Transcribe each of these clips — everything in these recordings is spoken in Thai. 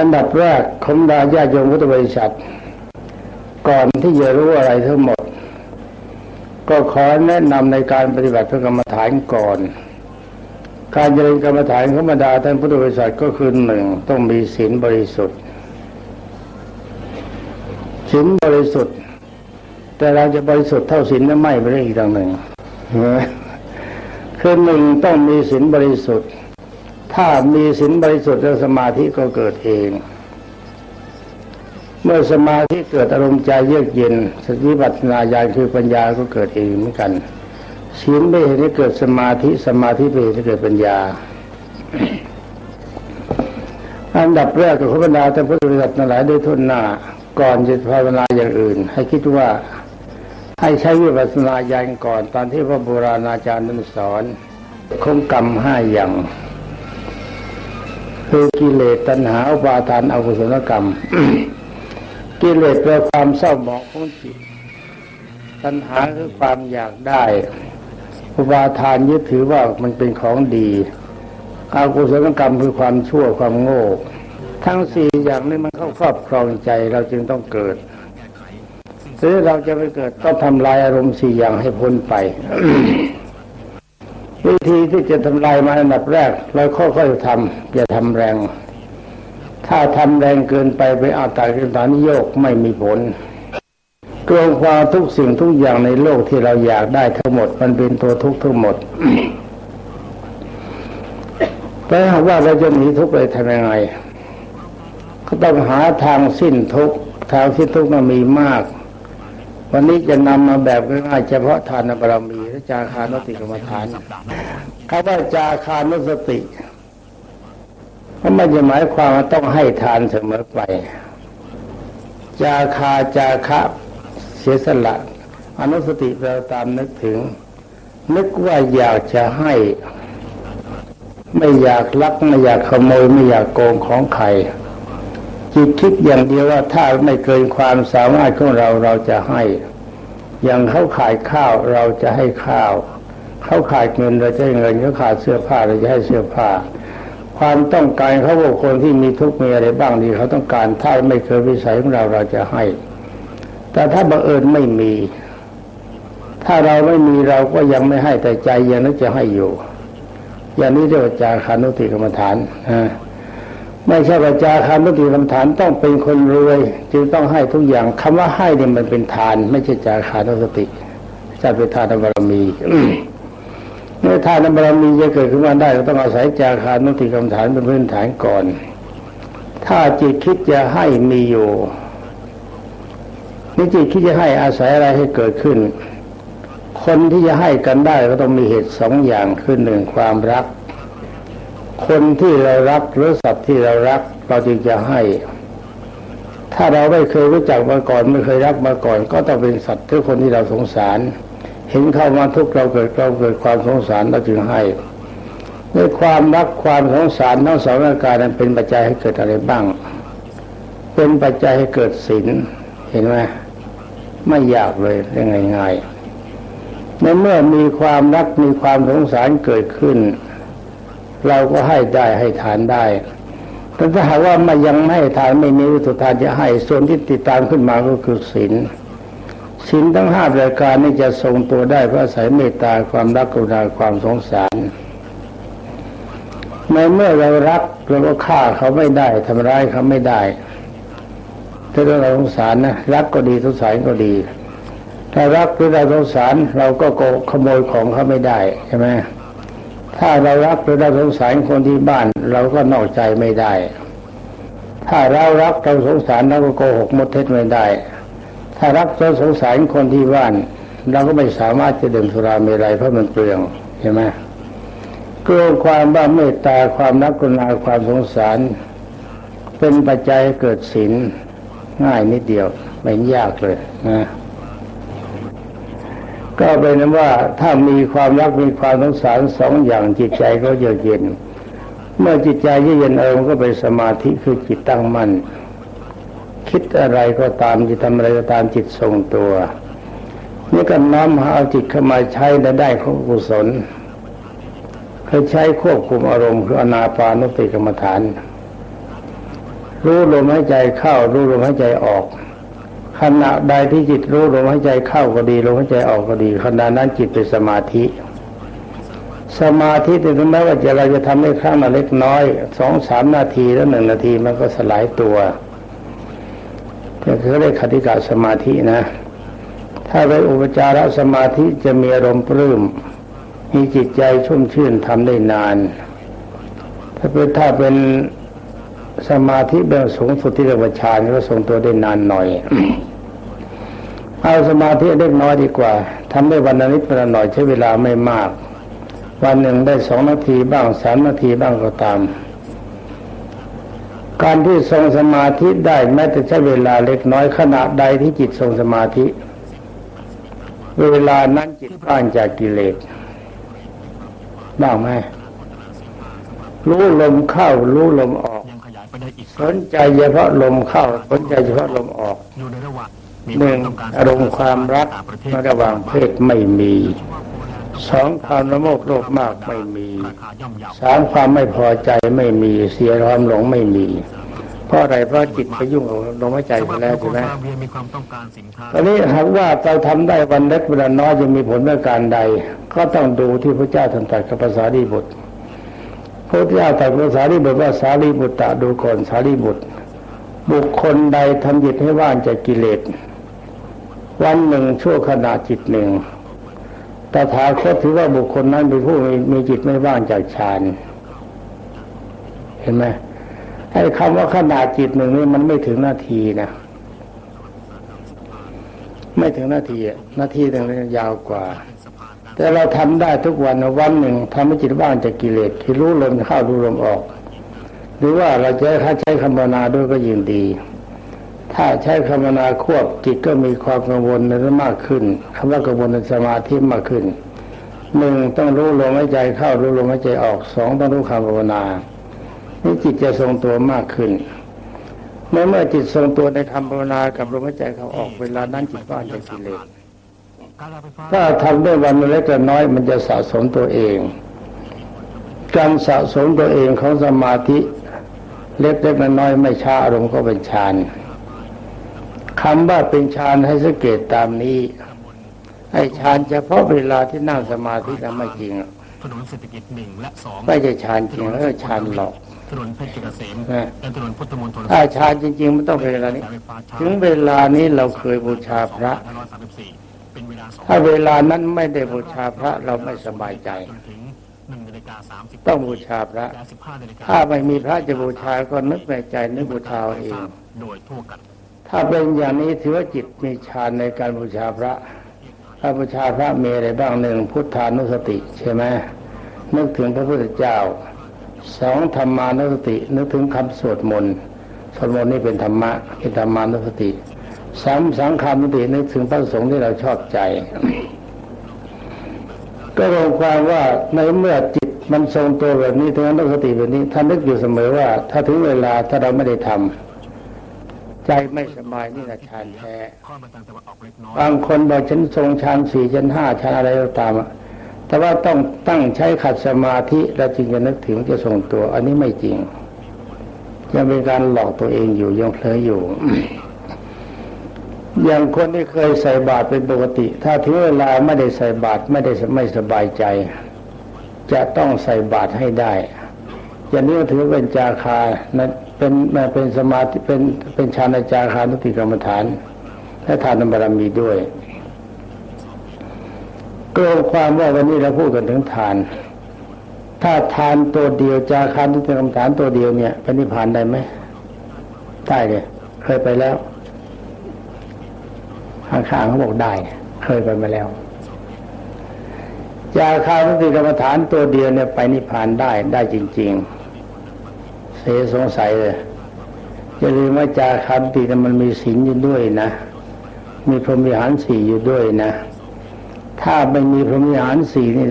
อันดับแรกคมดาญาโยมพุทธบริษัท ก่อนที่จะรู้อะไรทั้งหมด ก็ขอแนะนำในการปฏิบัติพระกรรมฐานก่อน การเจริญกรรมฐานของบรรดาท่านพุทธบริษัทก็คือหนึ่งต้องมีศีลบริสุทธิ์ศีลบริสุทธิ์ แต่เราจะบริสุทธิ์เท่าศีลนั้นไม่ไม่ได้อีกต่างหนึ่งคือหนึ่งต้องมีศีลบริสุทธิ์ ถ้ามีศีลบริสุทธิ์แล้วสมาธิก็เกิดเอง เมื่อสมาธิเกิดอารมณ์ใจเยือกเย็นสติปัฏนานญาณคือปัญญาก็เกิดเองเหมือนกันศีลไม่เห็นให้เกิดสมาธิสมาธิไม่เห็นให้เกิดปัญญา อันดับแรกกับพระบรรดาแต่พุทธบริษัทหลายด้วยทุนหน้า ก่อนจะภาวนาอย่างอื่น ให้คิดว่าให้ใช้วิปัสสนาญาณก่อนตอนที่พระโบราณอาจารย์นั้นสอนคงกรรมห้าอย่าง คือกิเลสตัณหาอุปาทานอกุศลกรรม กิเลสเป็นความเศร้าหมองของจิตตัณหาคือความอยากได้อุปาทานยึดถือว่ามันเป็นของดีอากุศลกรรมคือความชั่วความโง่ ทั้งสี่อย่างนี้มันเข้าครอบครองใจเราจึงต้องเกิดหรือเราจะไปเกิดก็ทำลายอารมณ์สี่อย่างให้พ้นไป วิธีที่จะทำลายมาอันดับแรกเราค่อยๆทำอย่าทำแรง ถ้าทำแรงเกินไปไปอาตากิฐานโยกไม่มีผลกลวงความทุกสิ่งทุกอย่างในโลกที่เราอยากได้ทั้งหมด มันเป็นตัวทุกข์ทั้งหมดแต่ว่าเราจะหนีทุกข์ไปทำยังไง ก็ต้องหาทางสิ้นทุกข์ทางสิ้นทุกข์มันมีมาก วันนี้จะนำมาแบบง่ายๆเฉพาะทานบารมี จาคานุติกรรมฐานคำว่าจาคานุสติมันไม่จะหมายความว่าต้องให้ทานเสมอไป จาคาจาคะเสียสละ อนุสติเราตามนึกถึง นึกว่าอยากจะให้ ไม่อยากลักไม่อยากขโมยไม่อยากโกงของใครจิตคิดอย่างเดียวว่าถ้าไม่เกินความสามารถของเราเราจะให้ อย่างเขาขายข้าวเราจะให้ข้าว เขาขายเงินเราจะให้เงินเขาขาดเสื้อผ้าเราจะให้เสื้อผ้า ความต้องการเขาบอกคนที่มีทุกข์มีอะไรบ้างดีเขาต้องการถ้าไม่เคยวิสัยของเราเราจะให้ แต่ถ้าบังเอิญไม่มี ถ้าเราไม่มีเราก็ยังไม่ให้แต่ใจยังนึกจะให้อยู่ อย่างนี้เรียกว่าจาคานุติกรรมฐานนะ ไม่ใช่ประจาคำนุติคำฐานต้องเป็นคนรวย จึงต้องให้ทุกอย่างคำว่าให้เนี่ยมันเป็นทาน ไม่ใช่จาคานุสติจะเป็นทานบารมีเมื่อทานบารมีจะเกิดขึ้นมาได้ก็ต้องอาศัยจาคานุติคำฐานเป็นพื้นฐานก่อน ถ้าจิตคิดจะให้มีอยู่นี่จิตคิดจะให้อาศัยอะไรให้เกิดขึ้น คนที่จะให้กันได้ก็ต้องมีเหตุสองอย่างคือหนึ่งความรัก คนที่เรารักหรือสัตว์ที่เรารัก เราจึงจะให้ ถ้าเราไม่เคยรู้จักมาก่อนไม่เคยรักมาก่อน ก็ต้องเป็นสัตว์ทุกคนที่เราสงสาร เห็นเข้ามาทุกเราเกิดเราเกิดความสงสารเราจึงให้ด้วยความรักความสงสารทั้งสองอาการนั้นเป็นปัจจัยให้เกิดอะไรบ้าง เป็นปัจจัยให้เกิดศีลเห็นไหมไม่ยากเลยเรื่องง่ายๆในเมื่อมีความรักมีความสงสารเกิดขึ้น เราก็ให้ได้ให้ทานได้แต่ถ้าหากว่าไม่ยังไม่ให้ทานไม่มีวิสุทานจะให้ส่วนที่ติดตามขึ้นมาก็คือศีลศีลทั้งห้ารายการนี้จะทรงตัวได้เพราะอาศัยเมตตาความรักกรุณาความสงสารในเมื่อเรารักเราก็ฆ่าเขาไม่ได้ทำร้ายเขาไม่ได้ถ้าเราสงสารนะรักก็ดีสงสารก็ดี ถ้ารักหรือเราสงสารเราก็โกขโมยของเขาไม่ได้ใช่ไหม ถ้าเรารักหรือเราสงสารคนที่บ้าน เราก็นอกใจไม่ได้ ถ้าเรารักเราสงสารเราก็โกหกมดเท็จไม่ได้ ถ้ารักเราสงสารคนที่บ้าน เราก็ไม่สามารถจะดื่มสุราเมรัยเพราะมันเปลืองใช่ไหมเกลัวความว่าเมตตาความรักกรุณาความสงสาร เป็นปัจจัยเกิดศีลง่ายนิดเดียวไม่ยากเลยนะ ก็เป็นว่าถ้ามีความรักมีความสงสารสองอย่างจิตใจก็เยือกเย็น เมื่อจิตใจเยือกเย็นเออมันก็เป็นสมาธิคือจิตตั้งมั่นคิดอะไรก็ตามจะทำอะไรก็ตามจิตทรงตัว นี่ก็น้อมหาเอาจิตเข้ามาใช้ในได้ของกุศลคือใช้ควบคุมอารมณ์คืออนาปานุติกรรมฐาน รู้ลมหายใจเข้ารู้ลมหายใจออก ขณะใดที่จิตรู้ลมหายใจเข้าก็ดีลมหายใจออกก็ดีขณะนั้นจิตเป็นสมาธิ สมาธิถึงแม้ว่าจะเราจะทำได้ครั้งละเล็กน้อยสองสามนาทีแล้วหนึ่งนาทีมันก็สลายตัวก็คือเรียกคติกาสมาธินะ ถ้าเป็นอุปจารสมาธิจะมีอารมณ์ปลื้มมีจิตใจชุ่มชื่นทำได้นาน ถ้าเป็นถ้าเป็น สมาธิเบื้องสูงสุดที่เรียกว่าฌานก็ทรงตัวได้นานหน่อย เอาสมาธิเล็กน้อยดีกว่าทำได้วันนิดวันหน่อยใช้เวลาไม่มาก วันหนึ่งได้สองนาทีบ้างสามนาทีบ้างก็ตาม การที่ทรงสมาธิได้แม้แต่ใช้เวลาเล็กน้อยขณะใดที่จิตทรงสมาธิ เวลานั้นจิตว่างจากกิเลสบ้างไหมรู้ลมเข้ารู้ลมออก สนใจเฉพาะลมเข้าสนใจเฉพาะลมออกอยู่ในระหว่างมีหนึ่งควต้กอารมณ์ความรักต่างประเทศในระหว่างเพศไม่มีสองความละโมบโลภมากไม่มีราคาย่อมเยาสามความไม่พอใจไม่มีเสียความหลงไม่มีเพราะอะไรเพราะจิตไปยุ่งกับลมหายใจไปแล้วใช่ไหมสาเวียมีความต้องการสินค้าตอนนี้หากว่าเราทำได้วันเล็กเวลาน้อยจะมีผลในการใด ก็ต้องดูที่พระเจ้าท่านตรัสกับภาษาดีบุต รพระเจ้าตรัสกับภาษาดีบุตรว่าสารีบุตรตะดูก่อนสารีบุตร บุคคลใดทำจิตให้ว่างจากกิเลส วันหนึ่งชั่วขณะจิตหนึ่งตถาคตถือว่าบุคคลนั้นเป็นผู้มีมจิตไม่ว่างจากฌานเห็นไหมไอ้คำว่าขนาดจิตหนึ่งนี่มันไม่ถึงนาทีนะไม่ถึงนาทีอะนาทีหนึ่งยาวกว่า แต่เราทำได้ทุกวันวันหนึ่งทำให้จิตว่างจากกิเลสที่รู้ลมเข้ารู้ลมออก หรือว่าเราจะถ้าใช้คำภาวนาด้วยก็ยิ่งดี ถ้าใช้คำภาวนาควบจิตก็มีความกังวลนั้นมากขึ้นคำว่ากังวลในสมาธิมากขึ้นหนึ่งต้องรู้ลมหายใจเข้ารู้ลมหายใจออกสองต้องรู้คำภาวนานี่จิตจะทรงตัวมากขึ้นเมื่อเมื่อจิตทรงตัวในคำภาวนากับลมหายใจเขาออกเวลานั้นจิตว่างจากกิเลส ถ้าทำได้วันละเล็กละน้อยมันจะสะสมตัวเอง การสะสมตัวเองของสมาธิเล็กๆน้อยๆไม่ช้าอารมณ์ก็เป็นฌานคำว่าเป็นฌานให้สังเกตตามนี้ไอ้ฌานเฉพาะเวลาที่นั่งสมาธินั้นไม่จริงอะถนนเศรษฐกิจหนึ่งและสองไม่ใช่ฌานจริงแล้วก็ฌานหลอกถนนเพชรเกษมนะและถนนพุทธมณฑลถ้าฌานจริง ๆ มันต้องเป็นเวลานี้การไฟฟ้าช้าถึงเวลานี้เราเคยบูชาพระ 2534เป็นเวลาสองถ้าเวลานั้นไม่ได้บูชาพระเราไม่สบายใจจนถึงหนึ่งนาฬิกาสามสิบต้องบูชาพระและสิบห้านาฬิกาถ้าไม่มีพระจะบูชาก็นึกในใจนึกบูชาเอาเองโดยทั่วกันถ้าเป็นอย่างนี้ถือว่าจิตมีฌานในการบูชาพระ ถ้าบูชาพระมีอะไรบ้างหนึ่งพุทธานุสติใช่ไหมนึกถึงพระพุทธเจ้าสองธรรมานุสติ นึกถึงคำสวดมนต์สวดมนต์นี่เป็นธรรมะเป็นธรรมานุสติ สามสังขานุตินึกถึงพระสงฆ์ที่เราชอบใจ ก็รวมความว่าในเมื่อจิตมันทรงตัวแบบนี้ถึงอนุสติแบบนี้ท่านนึกอยู่เสมอว่า ถ้าถึงเวลาถ้าเราไม่ได้ทำใจไม่สบายนี่แหละฌานแท้ข้อมางตะวันบางคนบอกฉันทรงฌานสี่ฌานห้าฌานอะไรก็ตามอะแต่ว่าต้องตั้งใช้ขัดสมาธิแล้วจึงจะนึกถึงจะทรงตัว อันนี้ไม่จริงยังเป็นการหลอกตัวเองอยู่ยังเพลออยู่ อย่างคนที่เคยใส่บาตรเป็นปกติ ถ้าถึงเวลาไม่ได้ใส่บาตรไม่ได้ไม่สบายใจ จะต้องใส่บาตรให้ได้อย่างนี้ถือเป็นจาคานะเป็นเป็นสมาธิเป็นเป็นฌานจาคานุติกรรมฐาน และทานบารมีด้วยก็รวมความว่าวันนี้เราพูดกันถึงทาน ถ้าทานตัวเดียวจาคานุติกรรมฐานตัวเดียวเนี่ยเป็นนิพพานได้ไหมได้เลยเคยไปแล้ว ข้างๆเขาบอกได้ เคยไปมาแล้วยาคานุติกรรมฐานตัวเดียวเนี่ยไปนิพพานได้ได้จริง ๆ เสียสงสัยเลยอย่าลืมว่าจาคานุติเนี่ยมันมีศีลอยู่ด้วยนะ มีพรหมิหารสี่อยู่ด้วยนะ ถ้าไม่มีพรหมิหารสี่นี่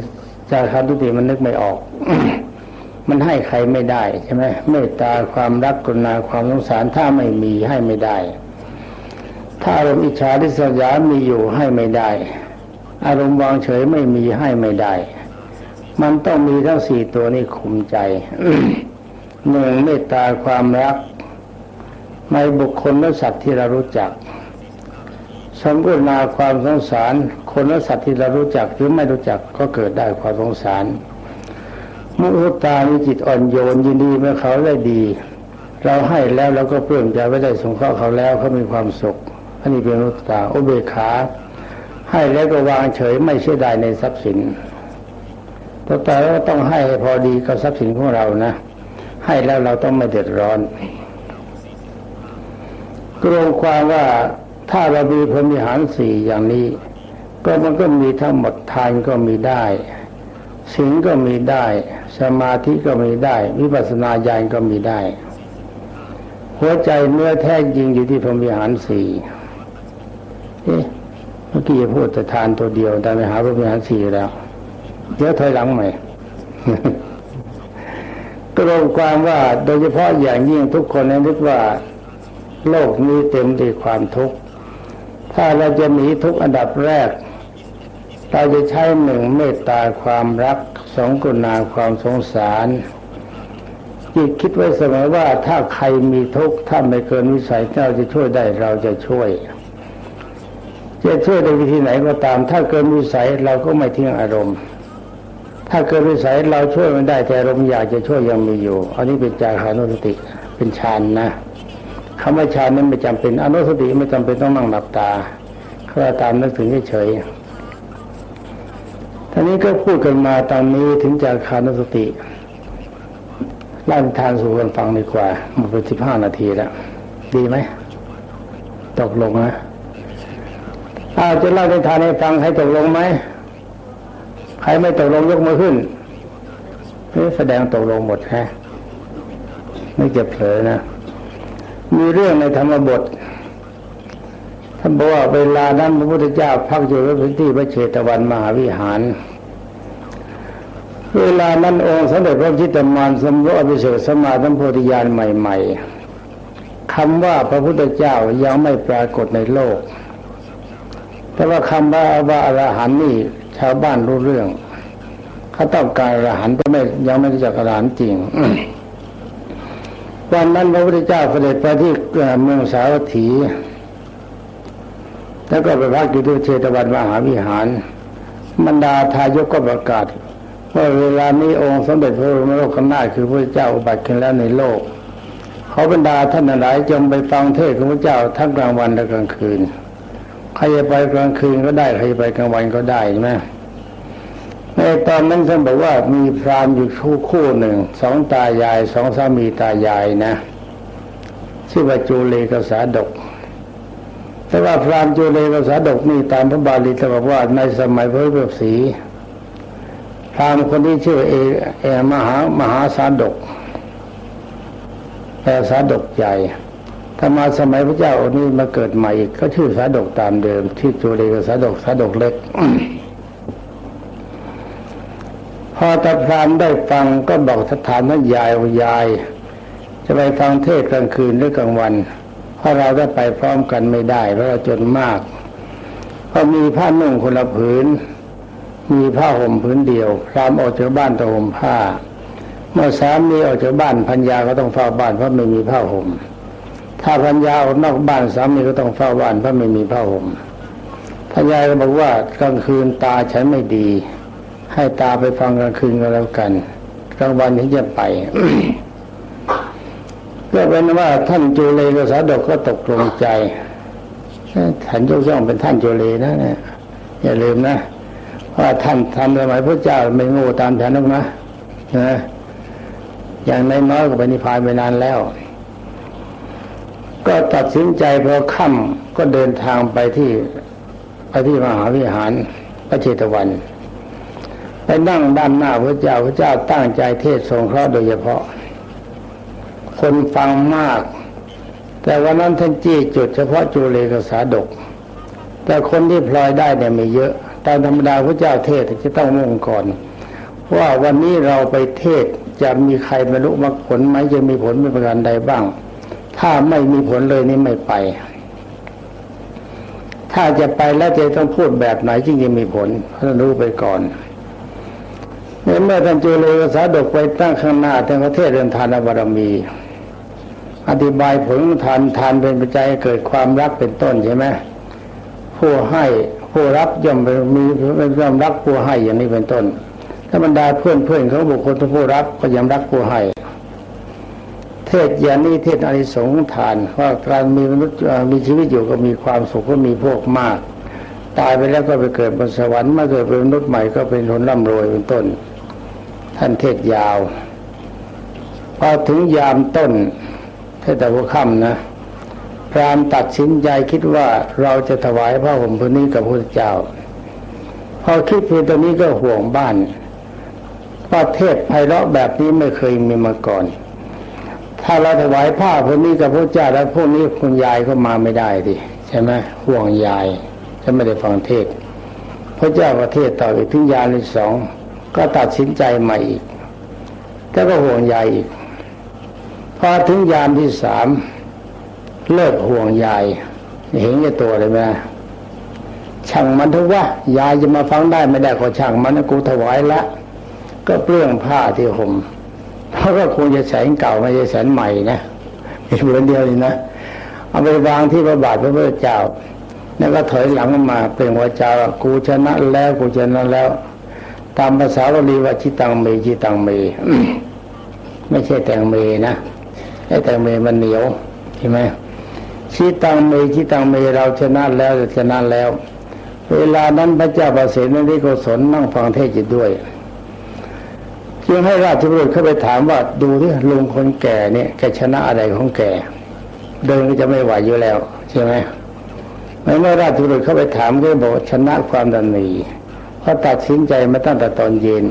จาคานุติมันนึกไม่ออก มันให้ใครไม่ได้ใช่ไหมเมตตาความรักกรุณาความสงสารถ้าไม่มีให้ไม่ได้ ถ้าอารมณ์อิจฉาริษยามีอยู่ให้ไม่ได้ อารมณ์วางเฉยไม่มีให้ไม่ได้ มันต้องมีทั้งสี่ตัวนี้คุมใจหนึ่งเมตตาความรัก ในบุคคลและสัตว์ที่เรารู้จักสมกุณาความสงสาร คนและสัตว์ที่เรารู้จักหรือไม่รู้จักก็เกิดได้ความสงสาร มุทุตามีจิตอ่อนโยนยินดีเมื่อเขาได้ดี เราให้แล้วเราก็เพื่อมใจไม่ได้สงเคราะห์เขาแล้วเขามีความสุข อันนี้เป็นมุทุตาอุเบกขา ให้แล้วก็วางเฉยไม่เสียดายในทรัพย์สินแต่แต่ว่าต้องให้พอดีกับทรัพย์สินของเรานะ ให้แล้วเราต้องไม่เดือดร้อนกรงความว่าถ้าเรามีพรหมิหารสี่อย่างนี้ ก็มันก็มีทั้งหมดทานก็มีได้ศีลก็มีได้ สมาธิก็มีได้ วิปัสสนาญาณก็มีได้ หัวใจเนื้อแท้จริงอยู่ที่พรหมิหารสี่ เอ๊ะเมื่อกี้พูดแต่ทานตัวเดียวแต่ไปหาพรหมิหารสี่แล้วเดี๋ยวถอยหลังใหม่ก็รวมความว่าโดยเฉพาะอย่างยิ่งทุกคนนึกว่า โลกนี้เต็มด้วยความทุกข์ถ้าเราจะหนีทุกข์อันดับแรก เราจะใช้หนึ่งเมตตาความรักสองกรุณาความสงสารจิตคิดไว้เสมอว่าถ้าใครมีทุกข์ถ้าไม่เกินวิสัยเราจะช่วยได้เราจะช่วย จะช่วยในวิธีไหนก็ตาม ถ้าเกินวิสัยเราก็ไม่ทิ้งอารมณ์ ถ้าเกินวิสัยเราช่วยไม่ได้แต่อารมณ์อยากจะช่วยยังมีอยู่ อันนี้เป็นจาคานุสติเป็นฌานนะคำว่าฌานนั้นไม่จำเป็นอนุสติไม่จำเป็นต้องนั่งหลับตาเขาตามนึกถึงเฉยๆท่านี้ก็พูดกันมาตอนนี้ถึงจาคานุสติเล่าทานสู่กันฟังดีกว่ามดไปสิบห้านาทีแล้ว ดีไหมตกลงนะ อาจะเล่าในทานให้ฟังให้ตกลงไหมใครไม่ตกลงยกมือขึ้นนี่แสดงตกลงหมดฮะไม่เก็บเผลอนะ มีเรื่องในธรรมบทท่านบอกว่าเวลานั้นพระพุทธเจ้าพักอยู่ในที่พระเชตวันมหาวิหาร เวลานั้นองค์สมเด็จพระจิตตมานสมรสอภิเษกสมาธิโพธิญาณใหม่ ๆคำว่าพระพุทธเจ้ายังไม่ปรากฏในโลก แต่ว่าคำว่าว่าอรหันนี่ชาวบ้านรู้เรื่องเขาต้องการอรหันต์แต่ไม่ยังไม่รู้จักอรหันต์จริงวันนั้นพระพุทธเจ้าเสด็จไปที่เมืองสาวัตถี แล้วก็ไปพักอยู่ที่เชตวันมหาวิหาร บรรดาทายกก็ประกาศว่าเวลานี้องค์สมเด็จพระบรมโลกนาถคือพระเจ้าอุบัติขึ้นแล้วในโลก เขาบรรดาท่านหลายจงไปฟังเทศของพระเจ้าทั้งกลางวันและกลางคืน ใครจะไปกลางคืนก็ได้ใครจะไปกลางวันก็ได้ใช่ไหมในตอนนั้นท่านบอกว่ามีพรามอยู่คู่คู่หนึ่งสองตายายสองสามีตายายนะชื่อว่าจูเลกษาดก แต่ว่าพรามจูเลกษาดกนี่ตามพระบาลีท่านบอกว่าในสมัยพระฤาษีพรามคนที่ชื่อเอเอมหามหาสาดกแต่สาดกใหญ่ ถ้ามาสมัยพระเจ้าองค์นี้มาเกิดใหม่อีกก็ชื่อสาดกตามเดิม ที่จูเลกสาดกสาดกเล็ก พอตาพรามได้ฟังก็บอกสถานนั้นยายว่ายาย จะไปฟังเทศกลางคืนหรือกลางวันเพราะเราได้ไปพร้อมกันไม่ได้เพราะเราจนมากเพราะมีผ้านุ่งคนละผืน มีผ้าห่มผืนเดียว พรามออกจากบ้านต้องห่มผ้า เมื่อสามีออกจากบ้านพัญญาก็ต้องเฝ้าบ้านเพราะไม่มีผ้าห่ม ถ้าพัญญาออกนอกบ้านสามีก็ต้องเฝ้าบ้านเพราะไม่มีผ้าห่มพัญญาก็บอกว่ากลางคืนตาฉันไม่ดี ให้ตาไปฟังกลางคืนก็แล้วกันกลางวันถึงจะไปก็เป็นว่าท่านจูเลกษาดกก็ตกลงใจท่านยกย่องเป็นท่านจูเลนะเนี่ยอย่าลืมนะว่าท่านทำสมัยพระเจ้าไม่โง่ตามฉันหรอกนะนะอย่างน้อยๆก็ไปนิพพานไปนานแล้ว ก็ตัดสินใจพอค่ำก็เดินทางไปที่ไปที่มหาวิหารพระเชตวัน ไปนั่งด้านหน้าพระเจ้าพระเจ้าตั้งใจเทศสงเคราะห์โดยเฉพาะ คนฟังมาก แต่วันนั้นท่านจี้จุดเฉพาะจูเลกษาดก แต่คนที่พลอยได้เนี่ยไม่เยอะตามธรรมดาพระเจ้าเทศจะต้องมุ่งก่อน ว่าวันนี้เราไปเทศจะมีใครบรรลุมรรคผลไหมจะมีผลเป็นประการใดบ้าง ถ้าไม่มีผลเลยนี่ไม่ไป ถ้าจะไปแล้วจะต้องพูดแบบไหนจึงจะมีผลท่านรู้ไปก่อนเมื่อท่านจูเลกษาดกไปตั้งข้างหน้าท่านประเทศเดินทานบารมี อธิบายผลทานทานเป็นปัจจัยเกิดความรักเป็นต้นใช่ไหมผู้ให้ผู้รับย่อมมีย่อมรักผู้ให้อย่างนี้เป็นต้นถ้าบรรดาเพื่อนเพื่อนเขาบุคคลผู้รับก็ย่อมรักผู้ให้ เทศยานี้เทศอานิสงส์ทานว่าการมีมนุษย์มีชีวิตอยู่ก็มีความสุขก็มีพวกมาก ตายไปแล้วก็ไปเกิดบนสวรรค์มาเกิดเป็นมนุษย์ใหม่ก็เป็นคนร่ำรวยเป็นต้น ท่านเทศยาวพอถึงยามต้นเทศแต่หัวค่ำนะพรามตัดสินใจคิดว่าเราจะถวายพระห่มพื้นนี้กับพระเจ้า พอคิดเพียงตอนนี้ก็ห่วงบ้านประเทศไพเราะแบบนี้ไม่เคยมีมาก่อน ถ้าเราถวายผ้าพื้นนี้กับพระเจ้าแล้วพวกนี้คุณยายก็มาไม่ได้ดิใช่ไหมห่วงยายจะไม่ได้ฟังเทศ พระเจ้าประเทศต่ออีกถึงยานที่สองก็ตัดสินใจใหม่อีกแต่ก็ห่วงยายอีกพอถึงยามที่สามเลิกห่วงยายเห็นแก่ตัวเลยไหมช่างมันทุกว่ายายจะมาฟังได้ไม่ได้ก็ช่างมันกูถวายละ ก็เปลื้องผ้าที่ห่ม เพราะก็คงจะแสนเก่าไม่ใช่แสนใหม่นะมีเหมือนเดียวนี่นะเอาไปวางที่พระบาทพระพุทธเจ้าแล้วก็ถอยหลังมาเปล่งวาจากูชนะแล้วกูชนะแล้ว ตามภาษาบาลีว่าชิตังเมชิตังเมไม่ใช่แตงเมนะไอ้แตงเมมันเหนียวใช่ไหมชิตังเมชิตังเมเราชนะแล้วชนะแล้ว เวลานั้นพระเจ้าประเสริฐนั้นได้กุศลนั่งฟังเทศอยู่ด้วย จึงให้ราชบุตรเข้าไปถามว่าดูที่ลุงคนแก่เนี่ยแกชนะอะไรของแกเดินก็จะไม่ไหวอยู่แล้วใช่ไหมไม่เมื่อราชบุตรเข้าไปถามก็บอกชนะความดันนีเพราะตัดสินใจมาตั้งแต่ตอนเย็น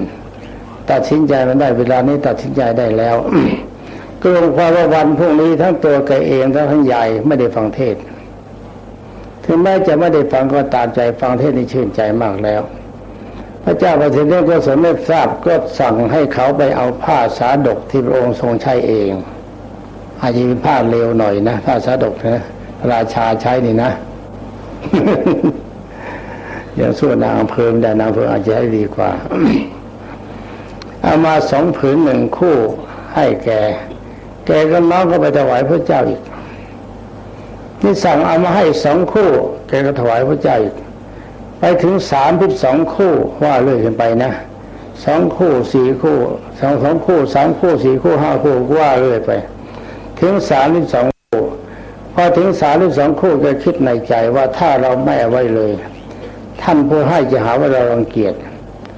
ตัดสินใจมาได้เวลานี้ตัดสินใจได้แล้วก็ลงความว่าวันพรุ่งนี้ทั้งตัวแกเองทั้งทั้งใหญ่ไม่ได้ฟังเทศ ถึงแม้จะไม่ได้ฟังก็ตามใจฟังเทศนี่ชื่นใจมากแล้ว พระเจ้าประสิทธิ์ก็สมเด็จทราบก็สั่งให้เขาไปเอาผ้าสาดกที่พระองค์ทรงใช้เอง อาจจะมีผ้าเร็วหน่อยนะผ้าสาดกนะราชาใช้นี่นะอย่างส่วนนางเพิ่มแต่นางเพิ่มอาจจะให้ดีกว่าเอามาสองผืนหนึ่งคู่ให้แก แกก็น้องก็ไปถวายพระเจ้าอีกนี่สั่งเอามาให้สองคู่ แกก็ถวายพระเจ้าอีก ไปถึงสามพิบสองคู่ว่าเลื่อยขึ้นไปนะสองคู่สี่คู่สองสองคู่สามคู่สี่คู่ห้าคู่ว่าเลื่อยไป ถึงสามพิบสองคู่ พอถึงสามพิบสองคู่ก็คิดในใจว่าถ้าเราไม่เอาไว้เลย ท่านผู้ให้จะหาว่าเรารังเกียจ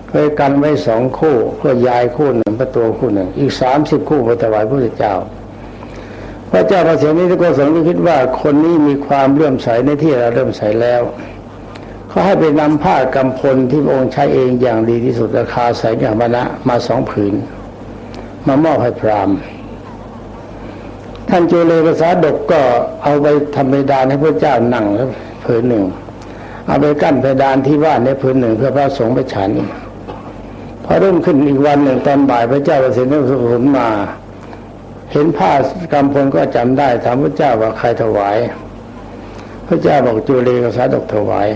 เคยกันไว้สองคู่เพื่อยายคู่หนึ่งพระตัวคู่หนึ่ง อีกสามสิบคู่ไปถวายพระเจ้าพระเจ้าประเสนี้ก็สงฆ์คิดว่าคนนี้มีความเลื่อมใสในที่เราเลื่อมใสแล้ว เขาให้ไปนำผ้ากำพลที่พระองค์ใช้เองอย่างดีที่สุดราคาใส่ยาบรรณะมาสองผืน มามอบให้พรามท่านจูเลภาษาดกก็เอาไปทำเพดานให้พระเจ้านั่งแล้วผืนหนึ่ง เอาไปกั้นเพดานที่ว่าในผืนหนึ่งเพื่อพระสงฆ์ไปฉันพอริ่มขึ้นอีกวันหนึ่งตอนบ่ายพระเจ้าประสิทธิ์สุขุนมา เห็นผ้ากำพลก็จำได้ถามพระเจ้าว่าใครถวาย พระเจ้าบอกจูเลภาษาดกถวาย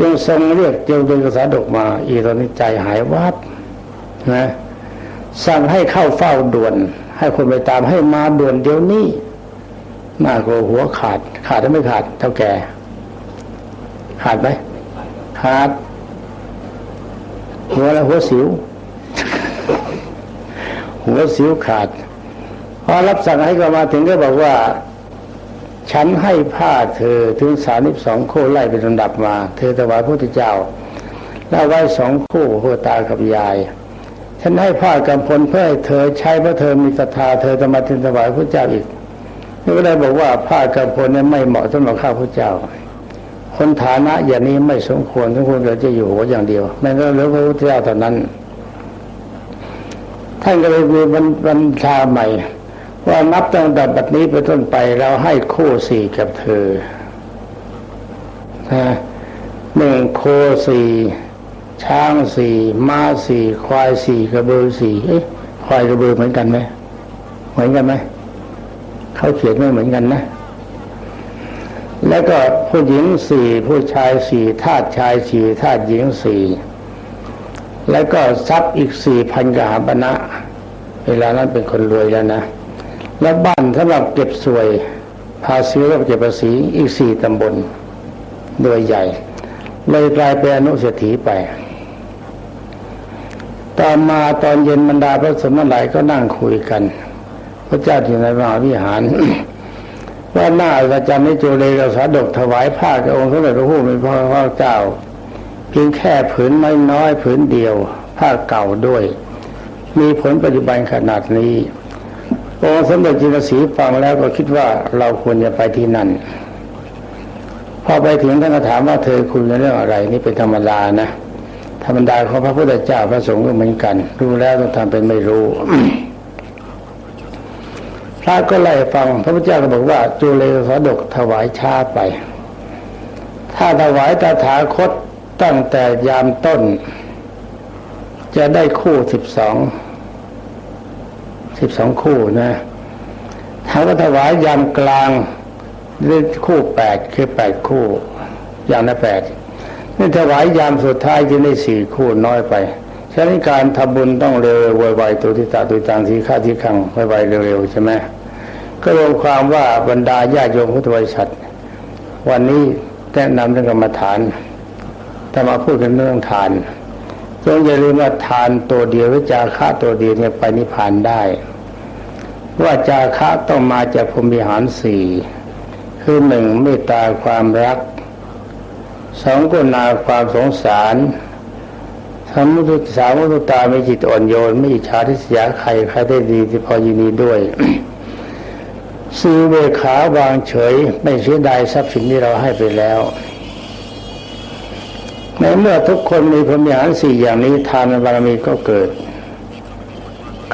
ยังทรงเรียกเจียวเดินกษาดกมา อีตอนนี้ใจหายวับนะสั่งให้เข้าเฝ้าด่วน ให้คนไปตามให้มาด่วนเดี๋ยวนี้มากกว่าหัวขาด ขาดหรือไม่ขาด เท่าแก่ขาดไหมขาด หัวแล้วหัวสิว หัวสิวขาดพอรับสั่งให้ก็มาถึงก็บอกว่า ฉันให้ผ้าเธอถึงสามิบสองคู่ไล่เป็นลำดับมา เธอถวายพระพุทธเจ้าแล้วไว้สองคู่เพื่อตากับยาย ฉันให้ผ้ากำพลเพื่อให้เธอใช้เพราะเธอมีศรัทธาเธอจะมาถึงถวายพระเจ้าอีกนี่ก็ได้บอกว่าผ้ากำพลนั้นไม่เหมาะสำหรับข้าพระเจ้า คนฐานะอย่างนี้ไม่สมควรทุกคนเราจะอยู่หัวอย่างเดียวแม้ก็เหลือพระพุทธเจ้าเท่านั้น ท่านก็เลยมีบรรชาใหม่ ว่านับตั้งแต่บัดนี้ไปต้นไปเราให้คู่สี่กับเธอหนึ่งโคสี่ช้างสี่ม้าสี่ควายสี่กระเบือสี่เอ๊ะควายกระเบือเหมือนกันไหมเหมือนกันไหมเขาเขียนไม่เหมือนกันนะ แล้วก็ผู้หญิงสี่ผู้ชายสี่ทาสชายสี่ทาสหญิงสี่แล้วก็ทรัพย์อีกสี่พันกหาปณะเวลานั้นเป็นคนรวยแล้วนะ และบ้านสำหรับเก็บสวย ภาษีรับเก็บภาษีอีกสี่ตำบล โดยใหญ่ เลยกลายเป็นอนุเศรษฐีไปต่อมาตอนเย็นบรรดาพระสมณหลายก็นั่งคุยกัน พระเจ้าที่ในมหาวิหาร ว่าหน้าอาจารย์นิจุเลกสาดกถวายผ้าแก่องค์สมเด็จพระผู้มีพระเจ้า เพียงแค่ผืนไม่น้อยผืนเดียวผ้าเก่าด้วย มีผลปัจจุบันขนาดนี้ องสมเด็จจินสีฟังแล้วก็คิดว่าเราควรจะไปที่นั่น พอไปถึงท่านก็ถามว่าเธอคุยเรื่องอะไร นี่เป็นธรรมดานะธรรมดาของพระพุทธเจ้าพระสงฆ์ก็เหมือนกัน รู้แล้วต้องทำเป็นไม่รู้พระก็ไล่ฟังพระพุทธเจ้าก็บอกว่าจุเลสดกถวายชาไป ถ้าถวายตาถาคตตั้งแต่ยามต้น จะได้คู่สิบสอง สิบสองคู่นะถ้าก็ถวายยามกลางได้คู่แปดคือแปดคู่ อย่างละแปดนี่ถวายยามสุดท้ายจะได้สี่คู่น้อยไปฉะนั้นการทำบุญต้องเร็วไวๆตัวที่ตาตัวต่างทีข้าที่ขังไวๆเร็วๆใช่ไหมก็รวมความว่าบรรดาญาโยมพุทธบริษัทวันนี้แนะนำเรื่องกรรมฐานแต่มาพูดกันเรื่องทานจงอย่าลืมว่าทานตัวเดียววิจาคะตัวเดียวเนี่ยไปนิพพานได้ ว่าจาคะต้องมาจากพรหมิหารสี่คือหนึ่งเมตตาความรักสองกุณาความสงสารสามุตุสามุตุตาไม่จิตอ่อนโยน ไม่อิจฉาทิษยาใครใครได้ดีที่พอยินดีด้วยสี่เวขาวางเฉย ไม่เสียดายทรัพย์สินที่เราให้ไปแล้วในเมื่อทุกคนมีพรหมิหารสี่อย่างนี้ทานบารมีก็เกิด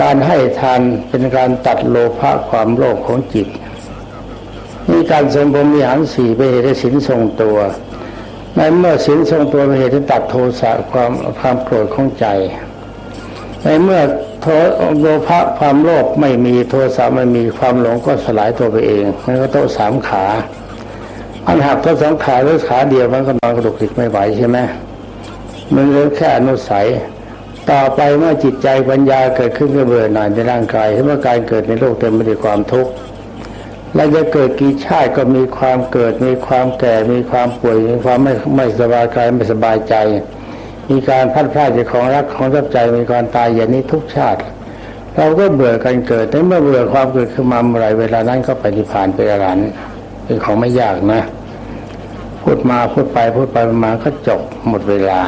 การให้ทานเป็นการตัดโลภะความโลภของจิตมีการทรงพรมิหารสี่เป็นเหตุให้สินทรงตัว ในเมื่อสินทรงตัวเป็นเหตุให้ตัดโทสะความความโกรธของใจ ในเมื่อโทโลภะความโลภไม่มีโทสะไม่มีความหลงก็สลายตัวไปเองมันก็โตสามขาอันหักทั้งสองขาหรือขาเดียวมันก็นอนกระดุกดิกไม่ไหวใช่ไหมมันเหลือแค่อนุสัย ต่อไปเมื่อจิตใจปัญญาเกิดขึ้นก็เบื่อหน่ายในร่างกายเมื่อการเกิดในโลกเต็มไปด้วยความทุกข์และจะเกิดกี่ชาติก็มีความเกิด มีความแก่ มีความป่วย มีความไม่ไม่สบายกายไม่สบายใจ มีการพัดพลาดจากของรักของทับใจ มีการตายอย่างนี้ทุกชาติ เราก็เบื่อการเกิดแต่เมื่อเบื่อความเกิดขึ้นมาเมื่อไรเวลานั้นก็ไปนิพพานไปอรันเป็นของไม่ยากนะ พูดมาพูดไปพูดไปมาก็จบหมดเวลา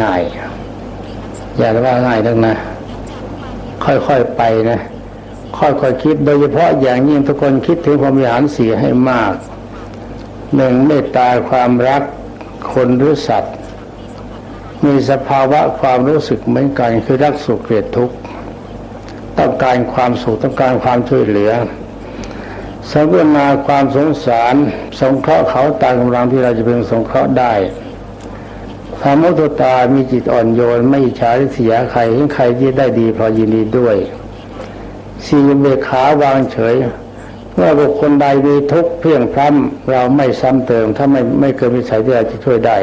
ง่ายๆอย่าว่าง่ายนักนะ ค่อยๆไปนะ ค่อยๆคคิด โดยเฉพาะอย่างยิ่งทุกคนคิดถึงพรหมวิหารสีให้มาก หนึ่งเมตตาความรักคนหรือสัตว์ มีสภาวะความรู้สึกเหมือนกันคือรักสุขเกลียดทุกข์ต้องการความสุขต้องการความช่วยเหลือสังเวนาความสงสาร สงเคราะห์เขาตามกำลังที่เราจะเป็นสงเคราะห์ได้ ธรรมุตตามีจิตอ่อนโยน ไม่ฉาริษยาใครเห็นใครที่ได้ดีพอยินดีด้วยสี่เบขาวางเฉยเมื่อบุคคลใดมีทุกข์เพียงพร้ำเราไม่ซ้ำเติม ถ้าไม่ไม่เกินวิสัยที่เราจะช่วยได้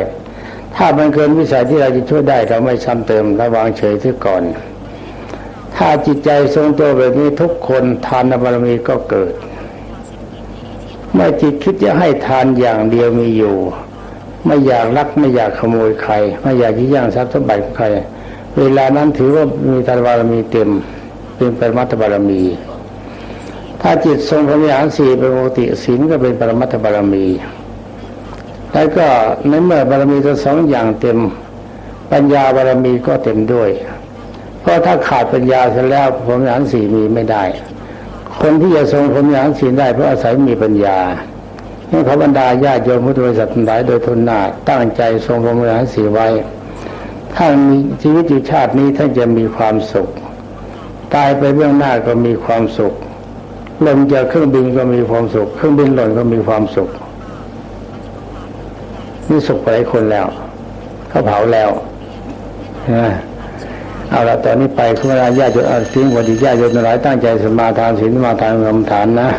ถ้ามันเกินวิสัยที่เราจะช่วยได้ เราไม่ซ้ำเติมระวางเฉยที่ก่อน ถ้าจิตใจทรงตัวแบบนี้ทุกคนทานบารมีก็เกิด เมื่อจิตคิดจะให้ทานอย่างเดียวมีอยู่ ไม่อยากลักไม่อยากขโมยใคร ไม่อยากยิ่งย่างทรัพย์สมบัติของใคร เวลานั้นถือว่ามีทานบารมีเต็ม เป็นปรมัตถบารมี ถ้าจิตทรงพรหมิหารสี่เป็นปกติศีลก็เป็นปรมัตถบารมี แล้วก็ในเมื่อบารมีทั้งสองอย่างเต็ม ปัญญาบารมีก็เต็มด้วย เพราะถ้าขาดปัญญาเสร็จแล้วพรหมิหารสี่มีไม่ได้ คนที่จะทรงพรหมยานศีได้เพราะอาศัยมีปัญญา ให้พระบรรดาญาโยมพุทธบริษัททั้งหลายโดยทุนหนาตั้งใจทรงพรหมยานศีไว้ ถ้ามีชีวิตอยู่ชาตินี้ท่านจะมีความสุข ตายไปเบื้องหน้าก็มีความสุขลงจากเครื่องบินก็มีความสุข เครื่องบินหล่นก็มีความสุข นี่สุขไปคนแล้ว เขาเผาแล้วนะเอาละตอนนี้ไปคุณอาญาติโยมทิ้งวันที่ญาติโยมหลายตั้งใจสมาทานศีลสมาทานกรรมฐานนะ